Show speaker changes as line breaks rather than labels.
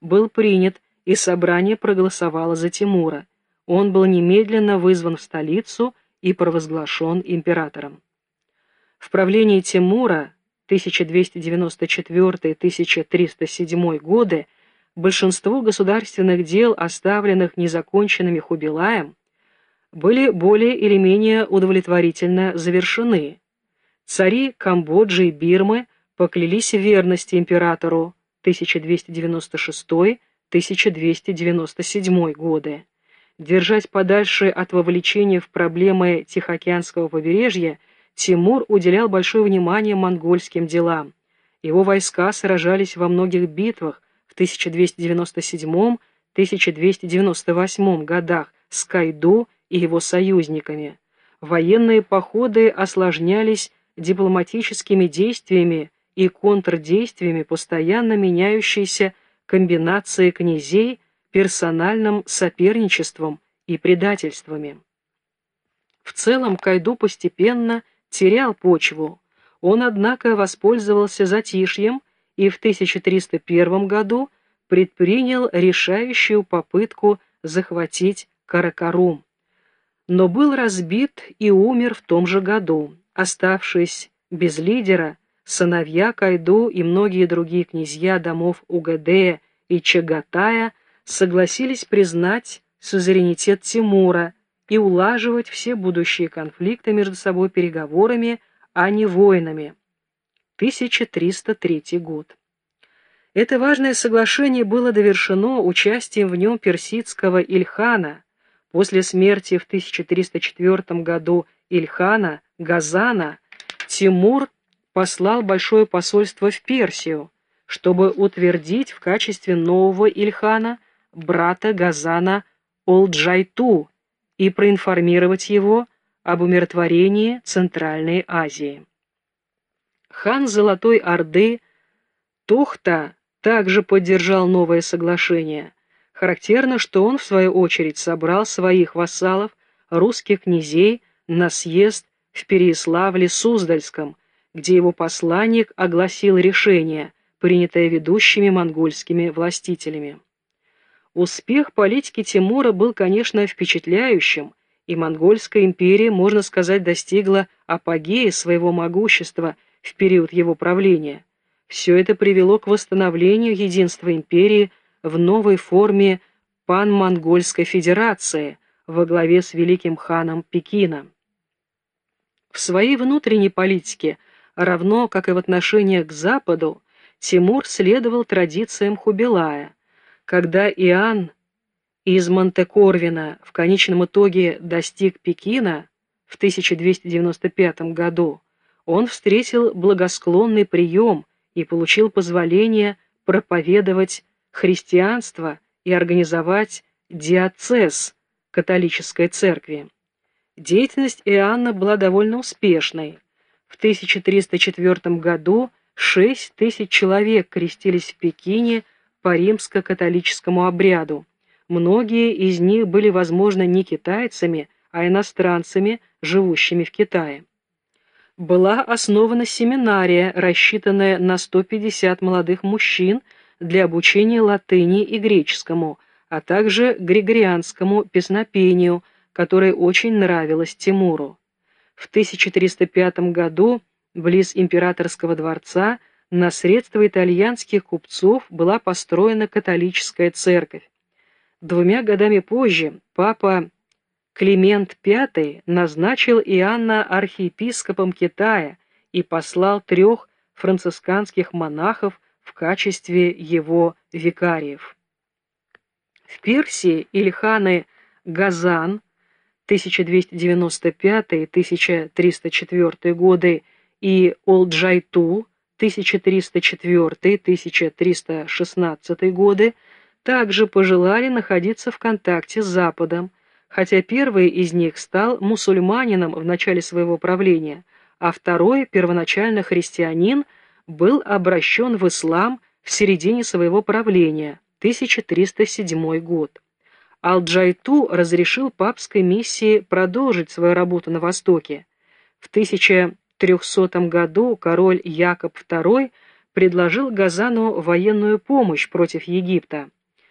был принят, и собрание проголосовало за Тимура. Он был немедленно вызван в столицу и провозглашен императором. В правлении Тимура 1294-1307 годы большинство государственных дел, оставленных незаконченными Хубилаем, были более или менее удовлетворительно завершены. Цари Камбоджи и Бирмы поклялись верности императору 1296-1297 годы. Держать подальше от вовлечения в проблемы Тихоокеанского побережья Тимур уделял большое внимание монгольским делам. Его войска сражались во многих битвах в 1297-1298 годах с Кайду и его союзниками. Военные походы осложнялись дипломатическими действиями и контрдействиями постоянно меняющейся комбинации князей, персональным соперничеством и предательствами. В целом Кайду постепенно терял почву. Он, однако, воспользовался затишьем и в 1301 году предпринял решающую попытку захватить Каракарум. Но был разбит и умер в том же году. Оставшись без лидера, сыновья Кайду и многие другие князья домов Угадея и Чагатая согласились признать сузеренитет Тимура и улаживать все будущие конфликты между собой переговорами, а не войнами. 1303 год. Это важное соглашение было довершено участием в нем персидского Ильхана. После смерти в 1304 году Ильхана, Газана, Тимур послал большое посольство в Персию, чтобы утвердить в качестве нового Ильхана брата Газана Олджайту и проинформировать его об умиротворении Центральной Азии. Хан Золотой Орды Тухта также поддержал новое соглашение. Характерно, что он, в свою очередь, собрал своих вассалов, русских князей, на съезд в Переяславле-Суздальском, где его посланник огласил решение, принятое ведущими монгольскими властителями. Успех политики Тимура был, конечно, впечатляющим, и Монгольская империя, можно сказать, достигла апогея своего могущества в период его правления. Все это привело к восстановлению единства империи в новой форме пан-монгольской федерации во главе с великим ханом Пекина. В своей внутренней политике – равно как и в отношениях к Западу, Тимур следовал традициям Хубилая. Когда Иоанн из Монте-Корвина в конечном итоге достиг Пекина в 1295 году, он встретил благосклонный прием и получил позволение проповедовать христианство и организовать диацез католической церкви. Деятельность Иоанна была довольно успешной. В 1304 году 6 тысяч человек крестились в Пекине по римско-католическому обряду. Многие из них были, возможно, не китайцами, а иностранцами, живущими в Китае. Была основана семинария, рассчитанная на 150 молодых мужчин для обучения латыни и греческому, а также григорианскому песнопению, которое очень нравилось Тимуру. В 1305 году близ императорского дворца на средства итальянских купцов была построена католическая церковь. Двумя годами позже папа Климент V назначил Иоанна архиепископом Китая и послал трех францисканских монахов в качестве его викариев. В Персии Ильханы Газан 1295-1304 годы и Олджайту 1304-1316 годы также пожелали находиться в контакте с Западом, хотя первый из них стал мусульманином в начале своего правления, а второй, первоначально христианин, был обращен в ислам в середине своего правления, 1307 год. Ал-Джайту разрешил папской миссии продолжить свою работу на Востоке. В 1300 году король Якоб II предложил Газану военную помощь против Египта.